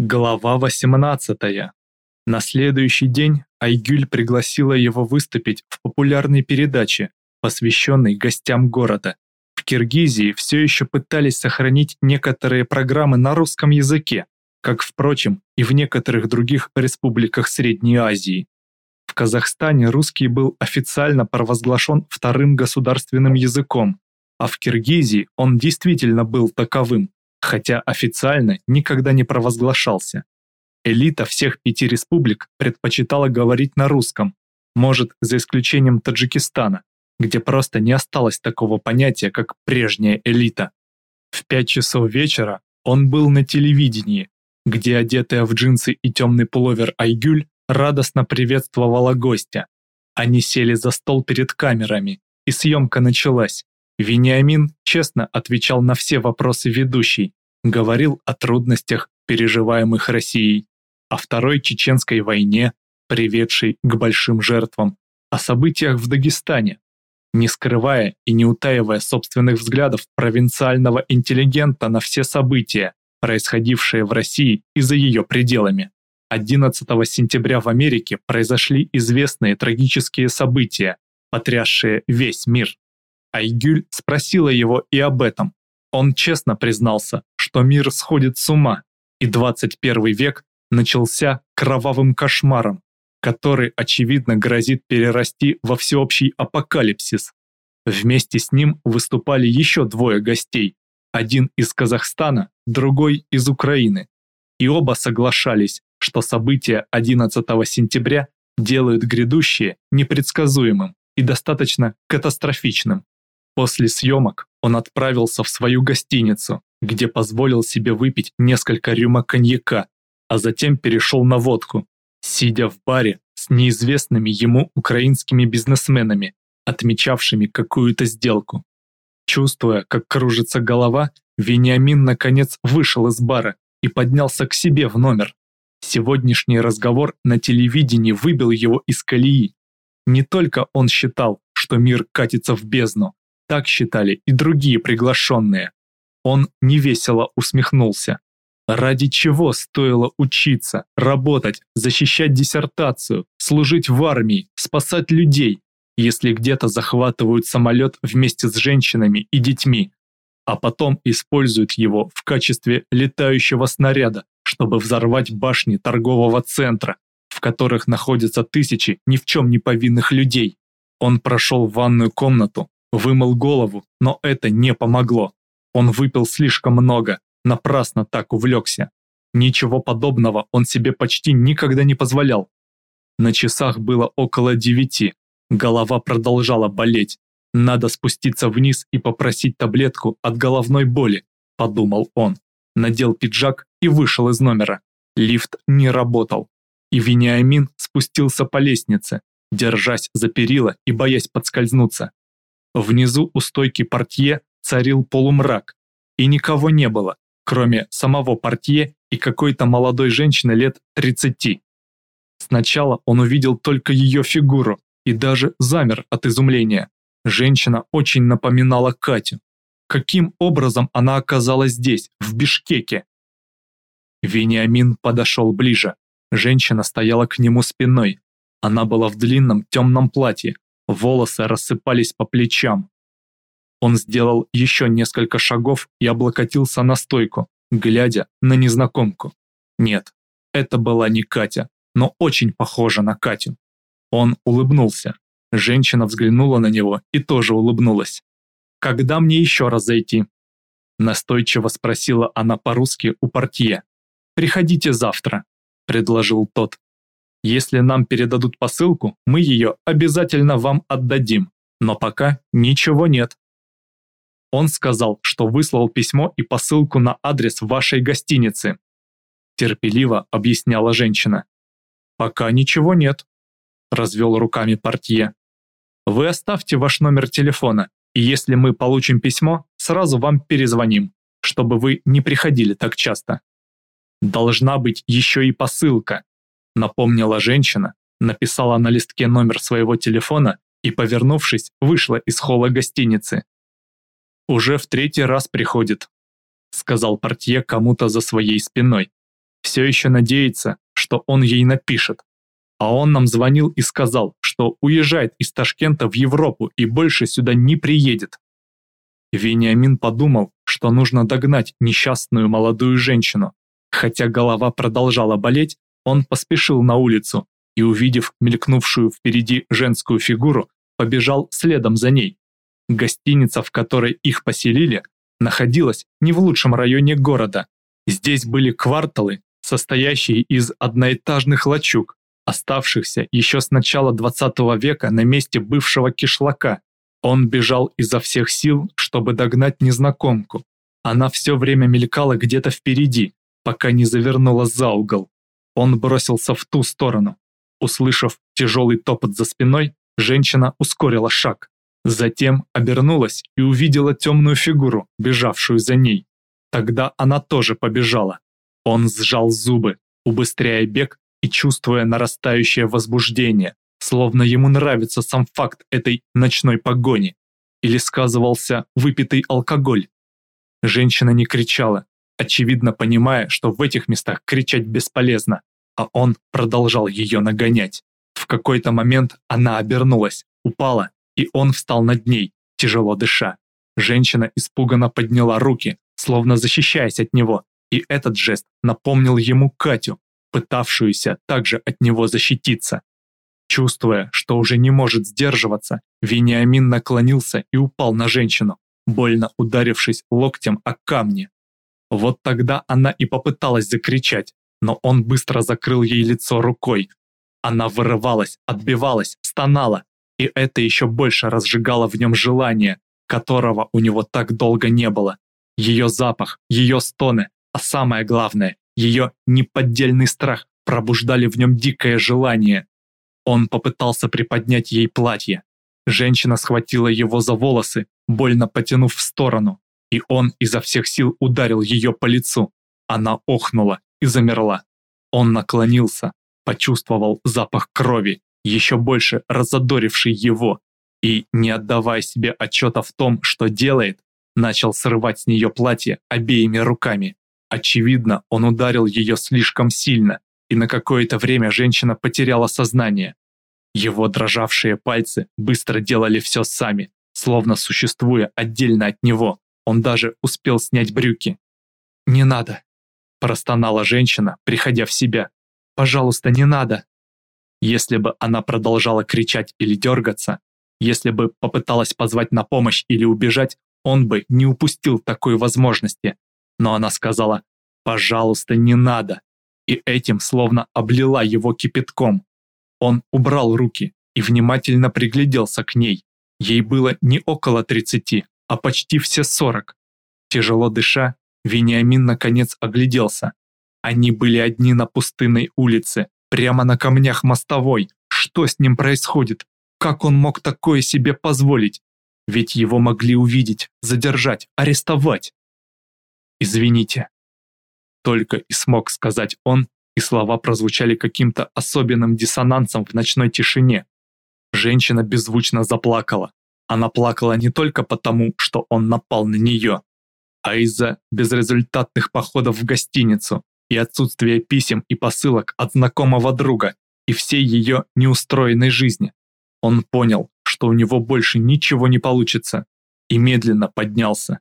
Глава 18. На следующий день Айгюль пригласила его выступить в популярной передаче, посвященной гостям города. В Киргизии все еще пытались сохранить некоторые программы на русском языке, как, впрочем, и в некоторых других республиках Средней Азии. В Казахстане русский был официально провозглашен вторым государственным языком, а в Киргизии он действительно был таковым хотя официально никогда не провозглашался. Элита всех пяти республик предпочитала говорить на русском, может, за исключением Таджикистана, где просто не осталось такого понятия, как прежняя элита. В пять часов вечера он был на телевидении, где одетая в джинсы и темный пуловер Айгюль радостно приветствовала гостя. Они сели за стол перед камерами, и съемка началась. Вениамин честно отвечал на все вопросы ведущей, говорил о трудностях, переживаемых Россией, о Второй Чеченской войне, приведшей к большим жертвам, о событиях в Дагестане, не скрывая и не утаивая собственных взглядов провинциального интеллигента на все события, происходившие в России и за ее пределами. 11 сентября в Америке произошли известные трагические события, потрясшие весь мир. Айгюль спросила его и об этом. Он честно признался, что мир сходит с ума, и 21 век начался кровавым кошмаром, который, очевидно, грозит перерасти во всеобщий апокалипсис. Вместе с ним выступали еще двое гостей, один из Казахстана, другой из Украины. И оба соглашались, что события 11 сентября делают грядущее непредсказуемым и достаточно катастрофичным. После съемок он отправился в свою гостиницу, где позволил себе выпить несколько рюмок коньяка, а затем перешел на водку, сидя в баре с неизвестными ему украинскими бизнесменами, отмечавшими какую-то сделку. Чувствуя, как кружится голова, Вениамин наконец вышел из бара и поднялся к себе в номер. Сегодняшний разговор на телевидении выбил его из колеи. Не только он считал, что мир катится в бездну, так считали и другие приглашенные. Он невесело усмехнулся. Ради чего стоило учиться, работать, защищать диссертацию, служить в армии, спасать людей, если где-то захватывают самолет вместе с женщинами и детьми, а потом используют его в качестве летающего снаряда, чтобы взорвать башни торгового центра, в которых находятся тысячи ни в чем не повинных людей. Он прошел в ванную комнату, Вымыл голову, но это не помогло. Он выпил слишком много, напрасно так увлекся. Ничего подобного он себе почти никогда не позволял. На часах было около девяти. Голова продолжала болеть. Надо спуститься вниз и попросить таблетку от головной боли, подумал он. Надел пиджак и вышел из номера. Лифт не работал. И Вениамин спустился по лестнице, держась за перила и боясь подскользнуться. Внизу у стойки портье царил полумрак, и никого не было, кроме самого портье и какой-то молодой женщины лет 30. Сначала он увидел только ее фигуру и даже замер от изумления. Женщина очень напоминала Катю. Каким образом она оказалась здесь, в Бишкеке? Вениамин подошел ближе. Женщина стояла к нему спиной. Она была в длинном темном платье, волосы рассыпались по плечам. Он сделал еще несколько шагов и облокотился на стойку, глядя на незнакомку. Нет, это была не Катя, но очень похожа на Катю. Он улыбнулся. Женщина взглянула на него и тоже улыбнулась. «Когда мне еще раз зайти?» Настойчиво спросила она по-русски у портье. «Приходите завтра», – предложил тот. Если нам передадут посылку, мы ее обязательно вам отдадим, но пока ничего нет. Он сказал, что выслал письмо и посылку на адрес вашей гостиницы. Терпеливо объясняла женщина. Пока ничего нет, развел руками портье. Вы оставьте ваш номер телефона, и если мы получим письмо, сразу вам перезвоним, чтобы вы не приходили так часто. Должна быть еще и посылка, напомнила женщина, написала на листке номер своего телефона и, повернувшись, вышла из холла гостиницы. «Уже в третий раз приходит», — сказал портье кому-то за своей спиной. Все еще надеется, что он ей напишет. А он нам звонил и сказал, что уезжает из Ташкента в Европу и больше сюда не приедет. Вениамин подумал, что нужно догнать несчастную молодую женщину. Хотя голова продолжала болеть, он поспешил на улицу и, увидев мелькнувшую впереди женскую фигуру, побежал следом за ней. Гостиница, в которой их поселили, находилась не в лучшем районе города. Здесь были кварталы, состоящие из одноэтажных лачуг, оставшихся еще с начала 20 века на месте бывшего кишлака. Он бежал изо всех сил, чтобы догнать незнакомку. Она все время мелькала где-то впереди, пока не завернула за угол. Он бросился в ту сторону. Услышав тяжелый топот за спиной, женщина ускорила шаг. Затем обернулась и увидела темную фигуру, бежавшую за ней. Тогда она тоже побежала. Он сжал зубы, убыстряя бег и чувствуя нарастающее возбуждение, словно ему нравится сам факт этой ночной погони. Или сказывался выпитый алкоголь. Женщина не кричала, очевидно понимая, что в этих местах кричать бесполезно, а он продолжал ее нагонять. В какой-то момент она обернулась, упала, и он встал над ней, тяжело дыша. Женщина испуганно подняла руки, словно защищаясь от него, и этот жест напомнил ему Катю, пытавшуюся также от него защититься. Чувствуя, что уже не может сдерживаться, Вениамин наклонился и упал на женщину, больно ударившись локтем о камни. Вот тогда она и попыталась закричать, но он быстро закрыл ей лицо рукой. Она вырывалась, отбивалась, стонала, и это еще больше разжигало в нем желание, которого у него так долго не было. Ее запах, ее стоны, а самое главное, ее неподдельный страх пробуждали в нем дикое желание. Он попытался приподнять ей платье. Женщина схватила его за волосы, больно потянув в сторону, и он изо всех сил ударил ее по лицу. Она охнула и замерла. Он наклонился, почувствовал запах крови, еще больше разодоривший его, и, не отдавая себе отчета в том, что делает, начал срывать с нее платье обеими руками. Очевидно, он ударил ее слишком сильно, и на какое-то время женщина потеряла сознание. Его дрожавшие пальцы быстро делали все сами, словно существуя отдельно от него. Он даже успел снять брюки. «Не надо», – простонала женщина, приходя в себя. «Пожалуйста, не надо». Если бы она продолжала кричать или дергаться, если бы попыталась позвать на помощь или убежать, он бы не упустил такой возможности. Но она сказала «пожалуйста, не надо», и этим словно облила его кипятком. Он убрал руки и внимательно пригляделся к ней. Ей было не около 30, а почти все 40. Тяжело дыша, Вениамин наконец огляделся. Они были одни на пустынной улице, Прямо на камнях мостовой. Что с ним происходит? Как он мог такое себе позволить? Ведь его могли увидеть, задержать, арестовать. «Извините». Только и смог сказать он, и слова прозвучали каким-то особенным диссонансом в ночной тишине. Женщина беззвучно заплакала. Она плакала не только потому, что он напал на нее, а из-за безрезультатных походов в гостиницу, и отсутствие писем и посылок от знакомого друга и всей ее неустроенной жизни. Он понял, что у него больше ничего не получится, и медленно поднялся.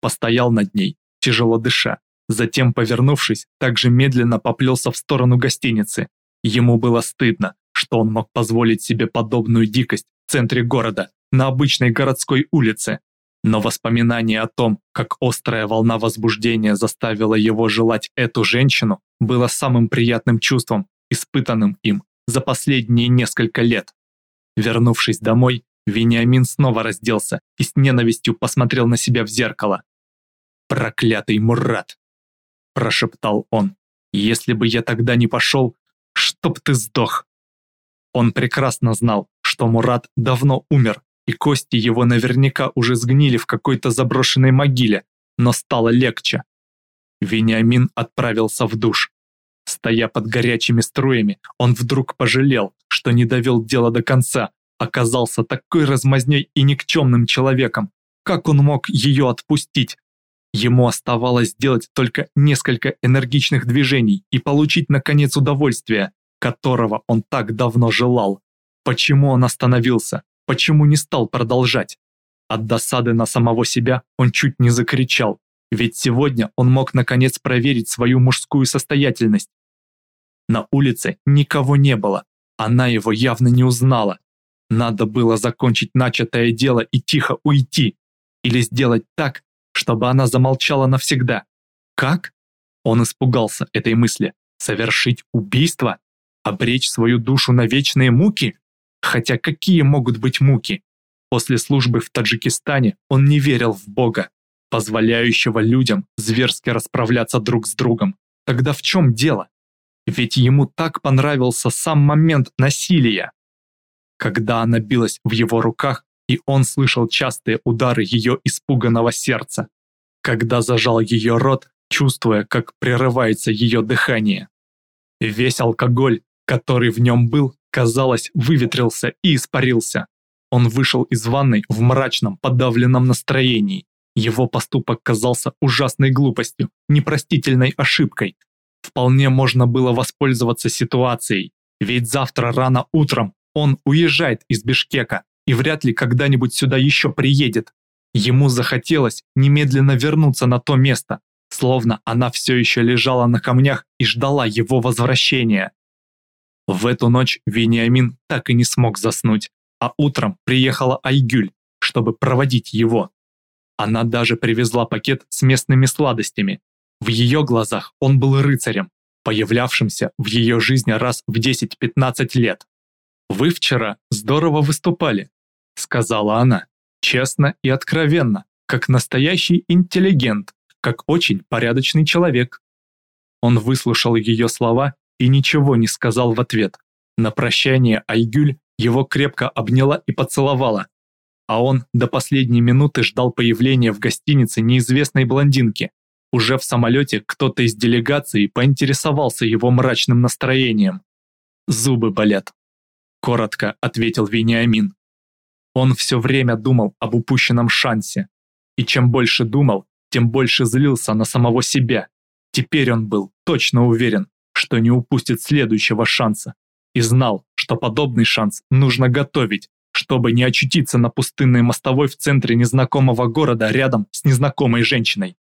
Постоял над ней, тяжело дыша, затем, повернувшись, также медленно поплелся в сторону гостиницы. Ему было стыдно, что он мог позволить себе подобную дикость в центре города, на обычной городской улице, но воспоминание о том, как острая волна возбуждения заставила его желать эту женщину, было самым приятным чувством, испытанным им за последние несколько лет. Вернувшись домой, Вениамин снова разделся и с ненавистью посмотрел на себя в зеркало. «Проклятый Мурат!» – прошептал он. «Если бы я тогда не пошел, чтоб ты сдох!» Он прекрасно знал, что Мурат давно умер, и кости его наверняка уже сгнили в какой-то заброшенной могиле, но стало легче. Вениамин отправился в душ. Стоя под горячими струями, он вдруг пожалел, что не довел дело до конца, оказался такой размазней и никчемным человеком. Как он мог ее отпустить? Ему оставалось сделать только несколько энергичных движений и получить, наконец, удовольствие, которого он так давно желал. Почему он остановился? Почему не стал продолжать? От досады на самого себя он чуть не закричал, ведь сегодня он мог наконец проверить свою мужскую состоятельность. На улице никого не было, она его явно не узнала. Надо было закончить начатое дело и тихо уйти, или сделать так, чтобы она замолчала навсегда. Как? Он испугался этой мысли. Совершить убийство? Обречь свою душу на вечные муки? Хотя какие могут быть муки? После службы в Таджикистане он не верил в Бога, позволяющего людям зверски расправляться друг с другом. Тогда в чем дело? Ведь ему так понравился сам момент насилия. Когда она билась в его руках, и он слышал частые удары ее испуганного сердца. Когда зажал ее рот, чувствуя, как прерывается ее дыхание. Весь алкоголь, который в нем был, казалось, выветрился и испарился. Он вышел из ванной в мрачном, подавленном настроении. Его поступок казался ужасной глупостью, непростительной ошибкой. Вполне можно было воспользоваться ситуацией, ведь завтра рано утром он уезжает из Бишкека и вряд ли когда-нибудь сюда еще приедет. Ему захотелось немедленно вернуться на то место, словно она все еще лежала на камнях и ждала его возвращения. В эту ночь Вениамин так и не смог заснуть а утром приехала Айгюль, чтобы проводить его. Она даже привезла пакет с местными сладостями. В ее глазах он был рыцарем, появлявшимся в ее жизни раз в 10-15 лет. «Вы вчера здорово выступали», — сказала она, честно и откровенно, как настоящий интеллигент, как очень порядочный человек. Он выслушал ее слова и ничего не сказал в ответ. На прощание Айгюль его крепко обняла и поцеловала, а он до последней минуты ждал появления в гостинице неизвестной блондинки. Уже в самолете кто-то из делегации поинтересовался его мрачным настроением. «Зубы болят», – коротко ответил Вениамин. Он все время думал об упущенном шансе. И чем больше думал, тем больше злился на самого себя. Теперь он был точно уверен, что не упустит следующего шанса и знал, что подобный шанс нужно готовить, чтобы не очутиться на пустынной мостовой в центре незнакомого города рядом с незнакомой женщиной.